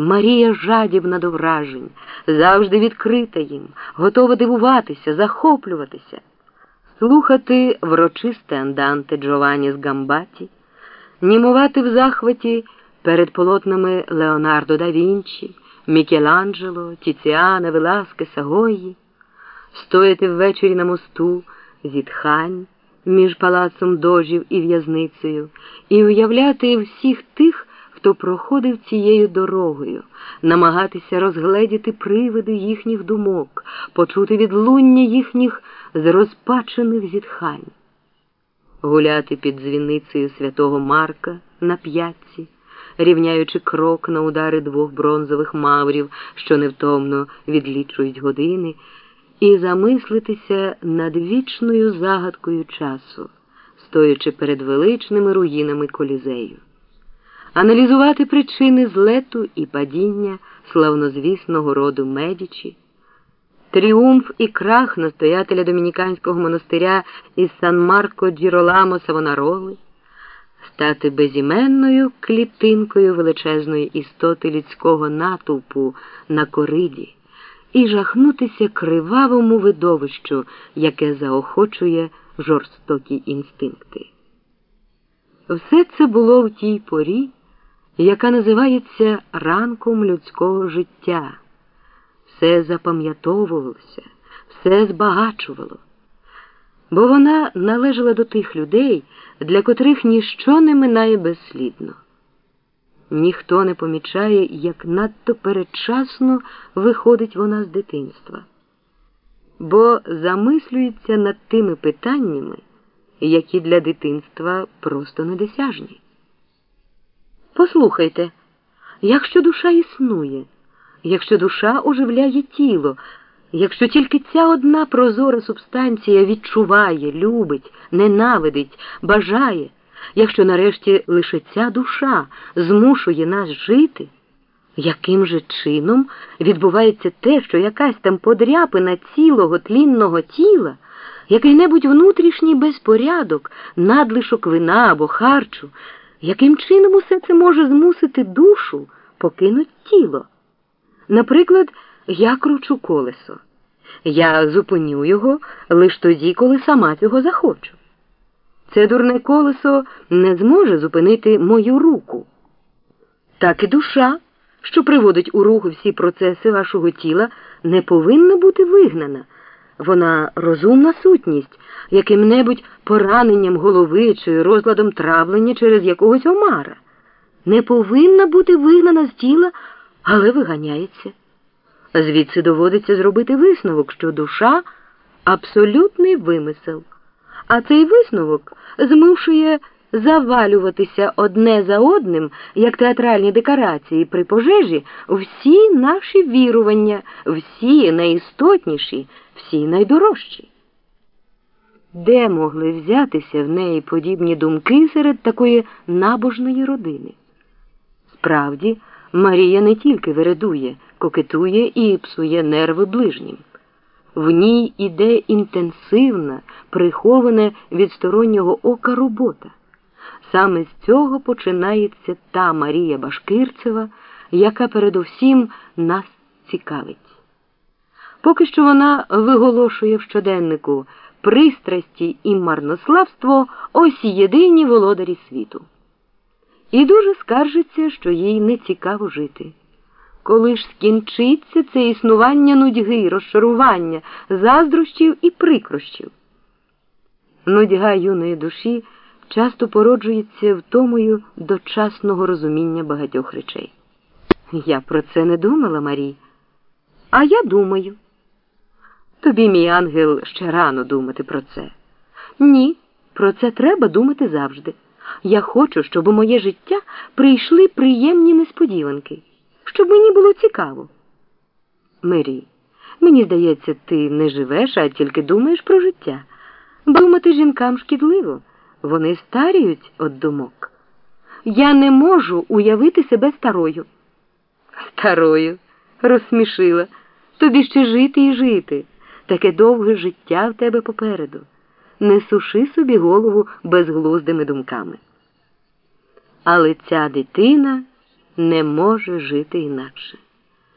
Марія жадібна до вражень, завжди відкрита їм, готова дивуватися, захоплюватися, слухати врочисте анданте Джованні з Гамбаті, німувати в захваті перед полотнами Леонардо да Вінчі, Мікеланджело, Тіціана, Веласкеса, Гойї, стояти ввечері на мосту, зітхань між палацом дожів і в'язницею, і уявляти всіх тих, хто проходив цією дорогою, намагатися розгледіти привиди їхніх думок, почути відлуння їхніх зрозпачених зітхань, гуляти під дзвіницею святого Марка на п'ятці, рівняючи крок на удари двох бронзових маврів, що невтомно відлічують години, і замислитися над вічною загадкою часу, стоячи перед величними руїнами колізею аналізувати причини злету і падіння славнозвісного роду Медічі, тріумф і крах настоятеля домініканського монастиря із Сан Марко Джіроламо Савонароли, стати безіменною клітинкою величезної істоти людського натовпу на кориді і жахнутися кривавому видовищу, яке заохочує жорстокі інстинкти. Все це було в тій порі яка називається ранком людського життя. Все запам'ятовувалося, все збагачувало, бо вона належала до тих людей, для котрих ніщо не минає безслідно. Ніхто не помічає, як надто передчасно виходить вона з дитинства, бо замислюється над тими питаннями, які для дитинства просто недосяжні. Послухайте, якщо душа існує, якщо душа оживляє тіло, якщо тільки ця одна прозора субстанція відчуває, любить, ненавидить, бажає, якщо нарешті лише ця душа змушує нас жити, яким же чином відбувається те, що якась там подряпина цілого тлінного тіла, який-небудь внутрішній безпорядок, надлишок вина або харчу, яким чином усе це може змусити душу покинути тіло? Наприклад, я кручу колесо. Я зупиню його лише тоді, коли сама цього захочу. Це дурне колесо не зможе зупинити мою руку. Так і душа, що приводить у рух всі процеси вашого тіла, не повинна бути вигнана. Вона розумна сутність, яким-небудь пораненням голови чи розладом травлення через якогось омара. Не повинна бути вигнана з тіла, але виганяється. Звідси доводиться зробити висновок, що душа абсолютний вимисел, а цей висновок змушує завалюватися одне за одним, як театральні декорації при пожежі, всі наші вірування, всі найістотніші, всі найдорожчі. Де могли взятися в неї подібні думки серед такої набожної родини? Справді, Марія не тільки вередує, кокетує і псує нерви ближнім. В ній іде інтенсивна, прихована від стороннього ока робота. Саме з цього починається та Марія Башкирцева, яка передусім нас цікавить. Поки що вона виголошує в щоденнику пристрасті і марнославство ось єдині володарі світу. І дуже скаржиться, що їй не цікаво жити. Коли ж скінчиться це існування нудьги, розчарування, заздрощів і прикрощів. Нудьга юної душі часто породжується втомою дочасного розуміння багатьох речей. Я про це не думала, Марій, а я думаю. Тобі, мій ангел, ще рано думати про це. Ні, про це треба думати завжди. Я хочу, щоб у моє життя прийшли приємні несподіванки, щоб мені було цікаво. Мері, мені здається, ти не живеш, а тільки думаєш про життя. Думати жінкам шкідливо, вони старіють від думок. Я не можу уявити себе старою. Старою, розсмішила. Тобі ще жити і жити. Таке довге життя в тебе попереду. Не суши собі голову безглуздими думками. Але ця дитина не може жити інакше.